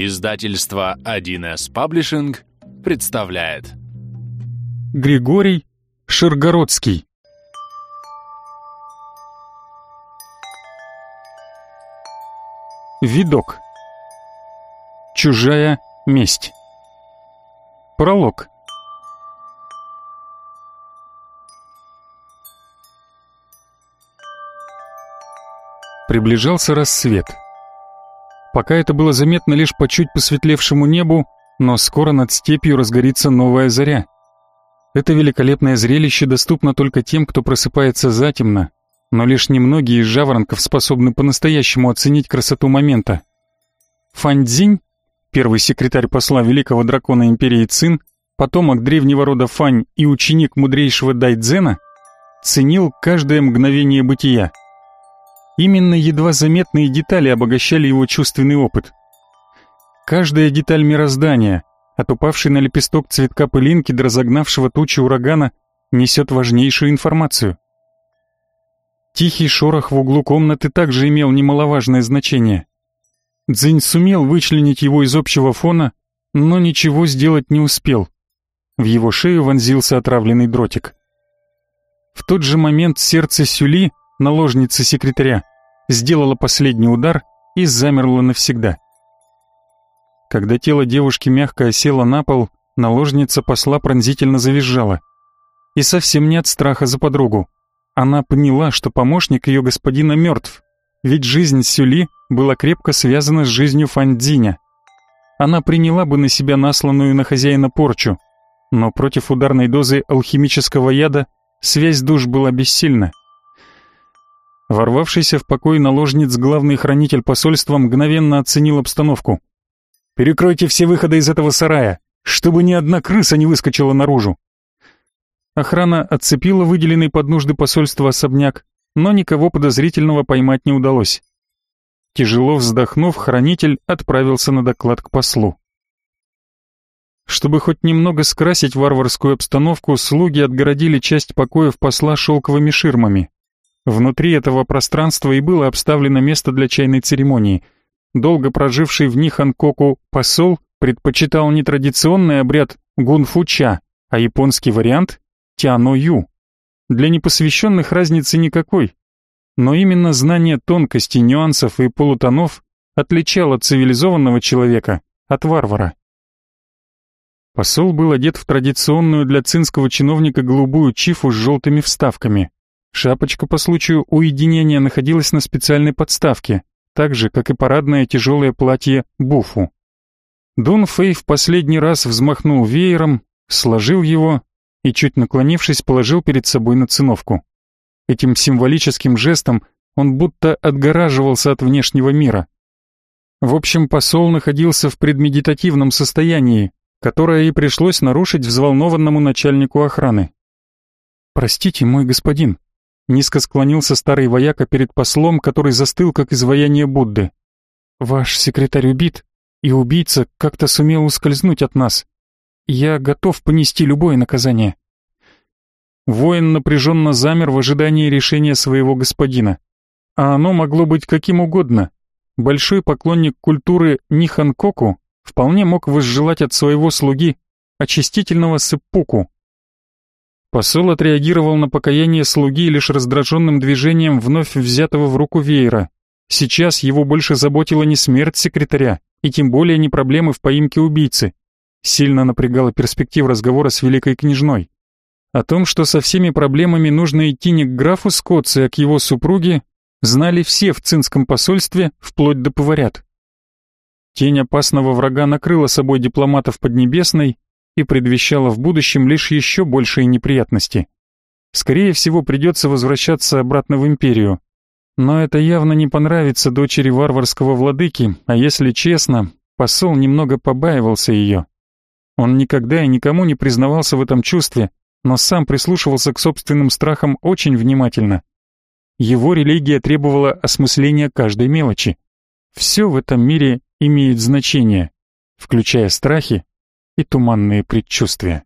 Издательство 1С Паблишинг представляет. Григорий Ширгородский. Видок. Чужая месть. Пролог. Приближался рассвет. Пока это было заметно лишь по чуть посветлевшему небу, но скоро над степью разгорится новая заря. Это великолепное зрелище доступно только тем, кто просыпается затемно, но лишь немногие из жаворонков способны по-настоящему оценить красоту момента. Фаньцзинь, первый секретарь посла великого дракона империи Цин, потомок древнего рода Фань и ученик мудрейшего Дайдзена, ценил каждое мгновение бытия — Именно едва заметные детали обогащали его чувственный опыт. Каждая деталь мироздания, от упавшей на лепесток цветка пылинки до разогнавшего тучи урагана, несет важнейшую информацию. Тихий шорох в углу комнаты также имел немаловажное значение. Цзинь сумел вычленить его из общего фона, но ничего сделать не успел. В его шею вонзился отравленный дротик. В тот же момент сердце Сюли, наложницы секретаря, сделала последний удар и замерла навсегда. Когда тело девушки мягко осело на пол, наложница посла пронзительно завизжала. И совсем не от страха за подругу. Она поняла, что помощник ее господина мертв, ведь жизнь Сюли была крепко связана с жизнью Фандзиня. Она приняла бы на себя насланную на хозяина порчу, но против ударной дозы алхимического яда связь душ была бессильна. Ворвавшийся в покой наложниц главный хранитель посольства мгновенно оценил обстановку. «Перекройте все выходы из этого сарая, чтобы ни одна крыса не выскочила наружу!» Охрана отцепила выделенный под нужды посольства особняк, но никого подозрительного поймать не удалось. Тяжело вздохнув, хранитель отправился на доклад к послу. Чтобы хоть немного скрасить варварскую обстановку, слуги отгородили часть покоев посла шелковыми ширмами. Внутри этого пространства и было обставлено место для чайной церемонии. Долго проживший в них Анкоку посол предпочитал не традиционный обряд гунфуча, а японский вариант тяно-ю. Для непосвященных разницы никакой. Но именно знание тонкостей, нюансов и полутонов отличало цивилизованного человека от варвара. Посол был одет в традиционную для цинского чиновника голубую чифу с желтыми вставками. Шапочка по случаю уединения находилась на специальной подставке, так же, как и парадное тяжелое платье буфу. Дун Фэй в последний раз взмахнул веером, сложил его и, чуть наклонившись, положил перед собой на циновку. Этим символическим жестом он будто отгораживался от внешнего мира. В общем, посол находился в предмедитативном состоянии, которое и пришлось нарушить взволнованному начальнику охраны. «Простите, мой господин», Низко склонился старый вояка перед послом, который застыл, как изваяние Будды. «Ваш секретарь убит, и убийца как-то сумел ускользнуть от нас. Я готов понести любое наказание». Воин напряженно замер в ожидании решения своего господина. А оно могло быть каким угодно. Большой поклонник культуры Ниханкоку вполне мог возжелать от своего слуги очистительного сыппуку, Посол отреагировал на покаяние слуги лишь раздраженным движением вновь взятого в руку веера. Сейчас его больше заботила не смерть секретаря, и тем более не проблемы в поимке убийцы. Сильно напрягала перспектива разговора с великой княжной. О том, что со всеми проблемами нужно идти не к графу Скотце, а к его супруге, знали все в цинском посольстве, вплоть до поварят. Тень опасного врага накрыла собой дипломатов Поднебесной, и предвещало в будущем лишь еще большие неприятности. Скорее всего, придется возвращаться обратно в империю. Но это явно не понравится дочери варварского владыки, а если честно, посол немного побаивался ее. Он никогда и никому не признавался в этом чувстве, но сам прислушивался к собственным страхам очень внимательно. Его религия требовала осмысления каждой мелочи. Все в этом мире имеет значение, включая страхи и туманные предчувствия.